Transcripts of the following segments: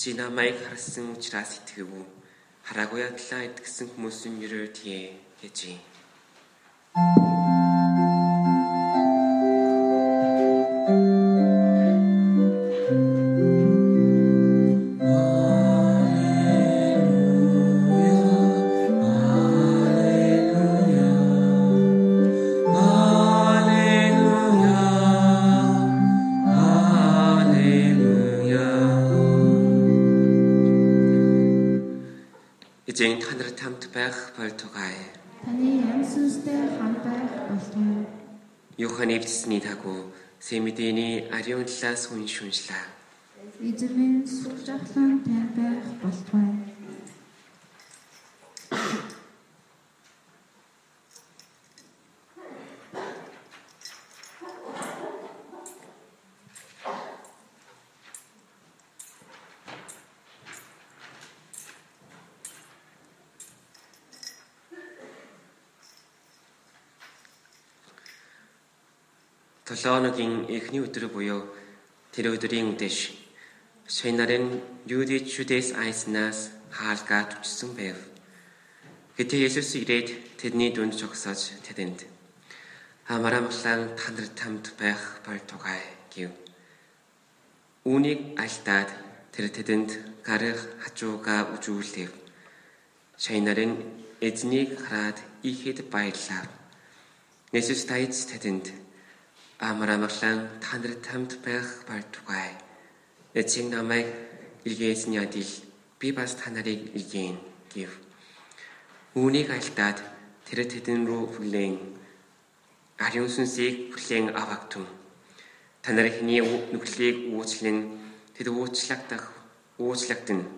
Чи намайг харсан учраас итгэв? Хараагүй ядлаа итгэсэн хүмүүсийн өрөө тие гэж. Эзэн та нарт хамт байх болтугай. Таны амьсгалтай хамт байх болтугай. Юханы эвдсэний дагуу Сэмэдэний ариун талаас хүн шүншлээ. Эзэмийн сүржахлан тань байх болтугай. Толооногийн эхний өдөр буюу тэр өдрийн үдэш шин нарын юуди чүдэс айснаас хаалгаа төвчсөн байв. Гэтэ Есүс ирээд тэдний дүнд жогсоож тэдэнд амарамглан танар тамд байх болтугай гэв. Үүнийг альтаад тэр тэдэнд гарах хажууга үжүүлэв. Шин нарын эзнийг хараад ихэд баярлав. Есүс тайц тэдэнд амарамглан та нарт хамт байх болтугай. Эцэг намайг илгээсний адил би бас та нарыг илгээн гэв. Үүнийг альдаад тэр тэдэн рүү хүлээн ариун сүнсийг хүлээн авагтун. Та нар хиний нүглийг уучлан тэд уучлагдах уучлагдана.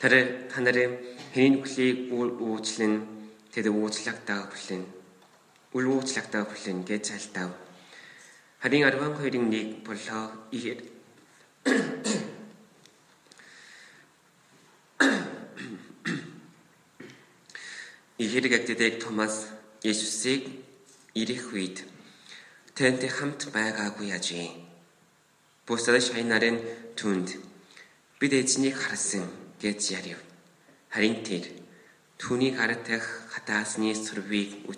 Тэр та нарын хиний нүглийг уучлан тэд уучлагдах хүлээн үлгүүцлэгтэй хүлэн гэж залтав. Харин 12-ын 1 болоо ихэд Ихэрэгэдэг Томас Есүсийг ирэх үед тэнтэй хамт байгаагүй яжээ. Бусад шайнарын түнд бид эзнийг харсан гэж ярив. Харин тэр түүнийг харатах хатаасны сүрвийг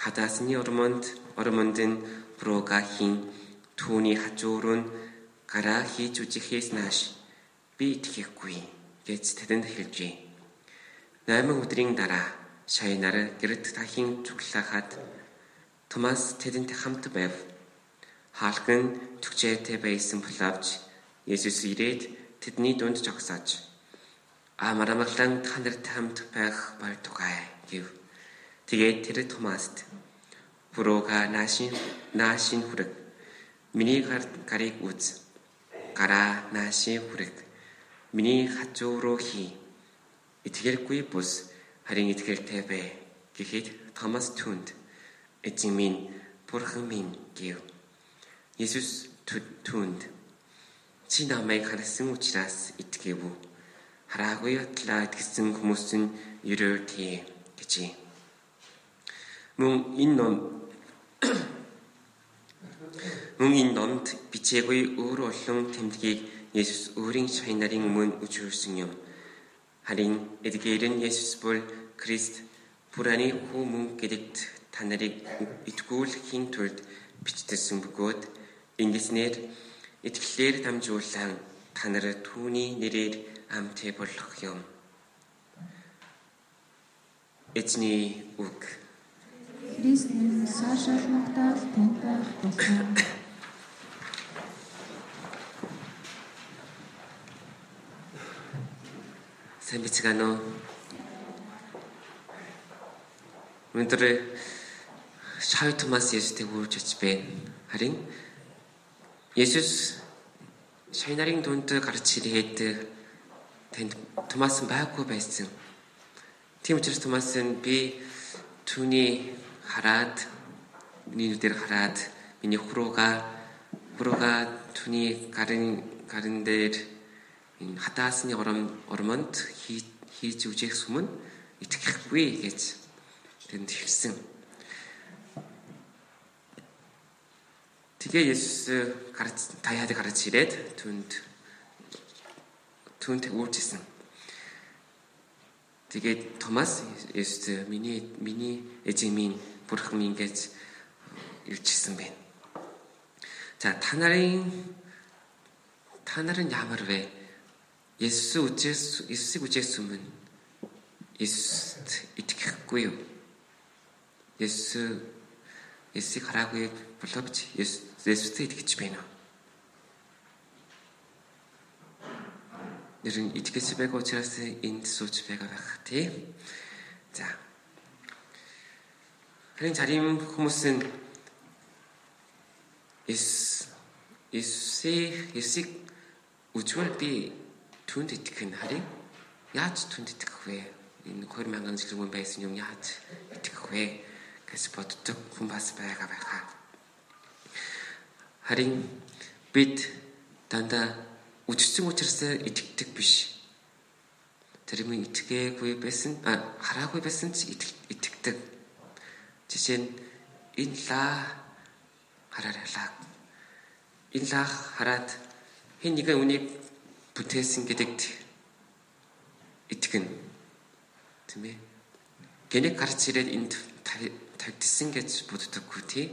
үжээж хадаасны ормонд ормондын брогахийн түүний хажууруу нь гараа хийж үжихээс нааш би итгэхгүй гэж тэдэнд хэлжээ. 8 өдрийн дараа шайнаар гэрд дахин цуглаахад Томас тэдэнтэй хамт байв. Хаалган төгчээтэй байсан боловч Есүс ирээд тэдний дунд жогсоож амарамглан та нарт хамт байх болтугай гэв. Тэгээд тэр Томаст. Бурууга наашин наашин хүрэг. Миний гар гарыг үз. Гараа наашин хүрэг. Миний хажуу руу хий. Итгэлгүй бус харин итгэлтэй бай гэхэд Томас түнд эзэн минь бурхан минь гэв. Есүс түнд чи намайг харсан учраас итгээв үү хараагүй батлаа итгэсэн хүмүүс нь ерөө тий гэжээ Мөн энэ ном мөн энэ номд бичээгүй өөр олон тэмдгийг Есүс өөрийн шайн нарын өмнө үжүүлсэн юм. Харин эдгээр нь Есүс бол Христ Пураны хүү мөн гэдэгт та нарыг итгүүлэхийн тулд бичсэн бөгөөд ингэснээр итгэлээр дамжуулан та нар түүний нэрээр амтэй болох юм. Эзний үг Христийн саашаалмагтал танд байх болсон. Сайн бицгаано. Өнөөдөр Шай Томас Есүстэй хүрч очиж байна. Харин Есүс Шай нарын дунд гарч ирээд тэнд Томас байхгүй байсан. Тийм учраас Томас нь би түүний хараад миний нүдээр хараад миний хурууга хурууга түүний гарын гарын дээр энэ хатаасны ором ормонд хийж үжих сүмэн итгэхгүй гэж тэнд хэлсэн. Тэгээ Есүс гарч таяад гарч ирээд түнд түнд үйлчилсэн. Тэгээд Томас Есүс миний миний эзэн минь бурхан минь гэж илчилсэн байна. За та нарын та нарын ямар вэ? Есүс үжээс Есүсийг үжээс өмнө Есүст итгэхгүй юу? Есүс Есүсийг хараагүй боловч Есүст итгэж байна уу? нэрэн итгэж байгаа учраас энд сууж байгаа байх тий. За. Харин зарим хүмүүс нь эс эсээ эсийг үжвэр би түнд итгэх нь харин яаж түнд итгэх вэ? Энэ 2000 жил өмнө байсан юм яаж итгэх вэ? гэж боддог хүн бас байгаа байхаа. Харин бид дандаа үжигсэн учраас итгэдэг биш. Тэр юм итгээгүй байсан хараагүй байсан ч итгэдэг. Жишээ нь энэ лаа хараарай. Энэ лаа хараад хэн нэгэн үнийг бүтээсэн гэдэгт итгэн. Тийм ээ. Гэнэ гарч ирээд энд тавьдсан гэж боддоггүй тий.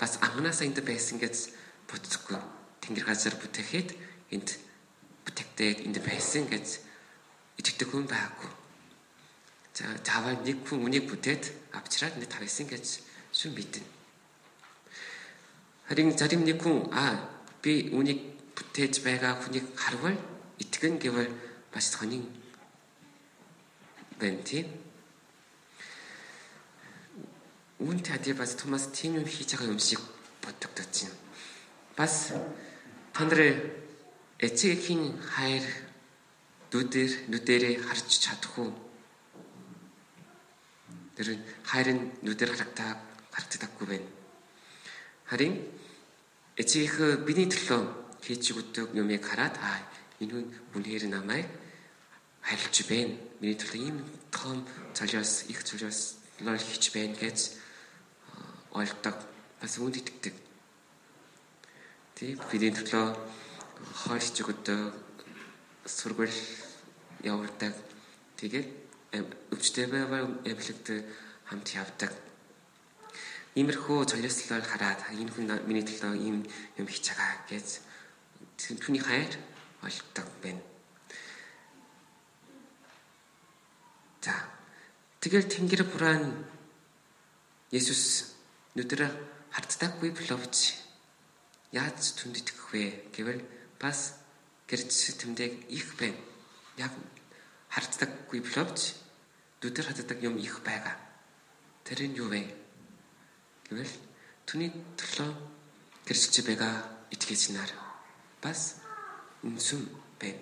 Бас анханасаа энд байсан гэж боддоггүй тэнгэр газар бүтээхэд энд бүтээгдээд энд байсан гэж итгэдэг хүн байгаагүй. За заавал нэг хүн үнийг бүтээд авчраад энд тавьсан гэж шүн мэднэ. Харин зарим нэг хүн аа би үнийг бүтээж байгаа хүнийг харвал итгэн гэвэл бас тонин байна тийм. Үүнтэй адил бас Томас тийм юм хийж байгаа юм шиг бодогдож байна. Бас Та нарын эцгийн хайр нүдээр нүдэрээ харж чадахгүй. Тэр хайр нь нүдээр харагдаа харагддаггүй байна. Харин эцгийнх биний төлөө хийж өгдөг юмыг хараад аа энэ хүн үнээр намайг харилж байна. Миний төлөө ийм том цолиос их цолиос лол хийж байна гэж ойлгодог. Бас үүнд итгэдэг. Тий бидний төлөө хойш өгдөг сургууль явуулдаг. Тэгээд өвчтэй байвал эвлэгтэй хамт явдаг. Иймэрхүү цолиослоор хараад энэ хүн миний төлөө ийм юм хийж байгаа гэж түүний хайр олгодог байна. За. Тэгэл Тэнгэр бураан Есүс нүдэрэ харддаггүй боловч Яаж түнд итгэх вэ гэвэл бас гэрч сэтгэмдэг их байна. Яг харддаггүй боловч нүдэр хаддаг юм их байгаа. Тэр нь юу вэ? Гэвэл түүний төлөө гэрч байгаа итгэж нар бас үнсүм байна.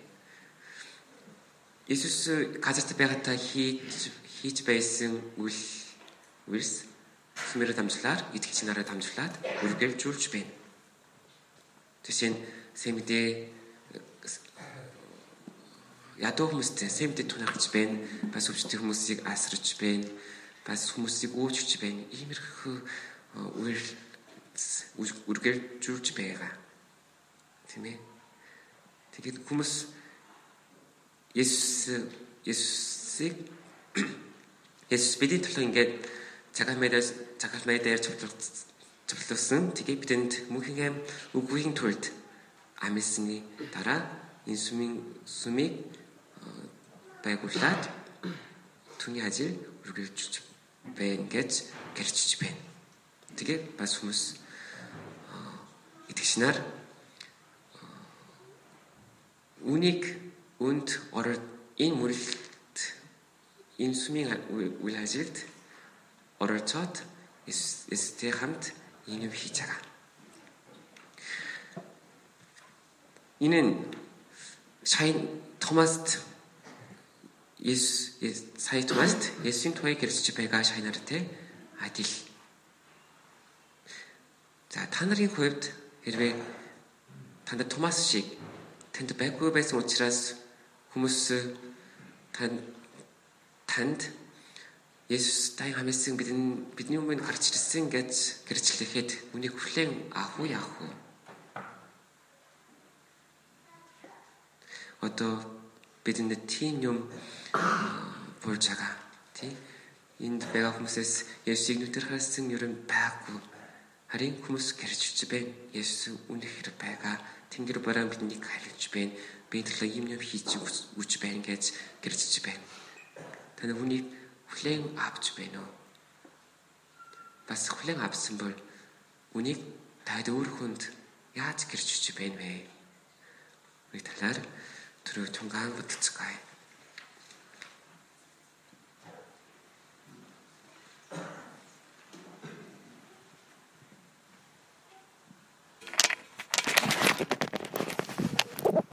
Иесус газарт байгаадаа хийж хийж байсан үйл үйлс сүмээр дамжлаар итгэж нараа дамжуулаад үргэлжлүүлж байна. Нь сэмдээ ядуу хүмүүстэй сэмдээ тунагч байна. Бас өвчтөй хүмүүсийг асарч байна. Бас хүмүүсийг үүчж байна. Иймэрхүү үйл үргэлжлүүлж байгаа. Тийм ээ. Тэгээд хүмүүс Есүс Есүсийг Есүс бидний төлөө ингээд цагаамаас цагаалмай дээр цуглуулсан зөвлөсөн. Тэгээ бидэнд мөнхийн үгүйн төрд амьсны дараа энэ сүмийн сүмийг байгуулад түүний ажил үргэлжлүүлж байна гэж гэрчиж байна. Тэгээ бас хүмүүс итгэж нар үнийг үнд ороод энэ мөрөлт энэ сүмийн үйл ажилд оролцоод эстэй хамт ийм хийж байгаа. Энэ нь сайн Томаст Есүс сая Томаст Есүсийн тухайг ярьж байгаа шайнартай адил. За та нарын хувьд хэрвээ танд Томас шиг танд байггүй байсан учраас хүмүүс танд танд Есүс тань хамээсэн бидний бидний өмнө гарч ирсэн гэж гэрчлэхэд үнийг хүлээн авах уу яах вэ? Одоо бидэнд тийм юм болж байгаа. Тий? Энд байгаа хүмүүсээс Есүсийг нүдээр харсан юм байхгүй. Харин хүмүүс гэрчж байна. Есүс үнэх хэрэг байгаа. Тэнгэр бараан биднийг харилж байна. Би төлөө юм юм хийж үж байна гэж гэрчж байна. Таны хүний хүлээн авч байна уу? Бас хүлээн авсан бол үнийг тад өөр хүнд яаж гэрчж байна вэ? Нэг талаар түрүү тунгаан бүтцгээе.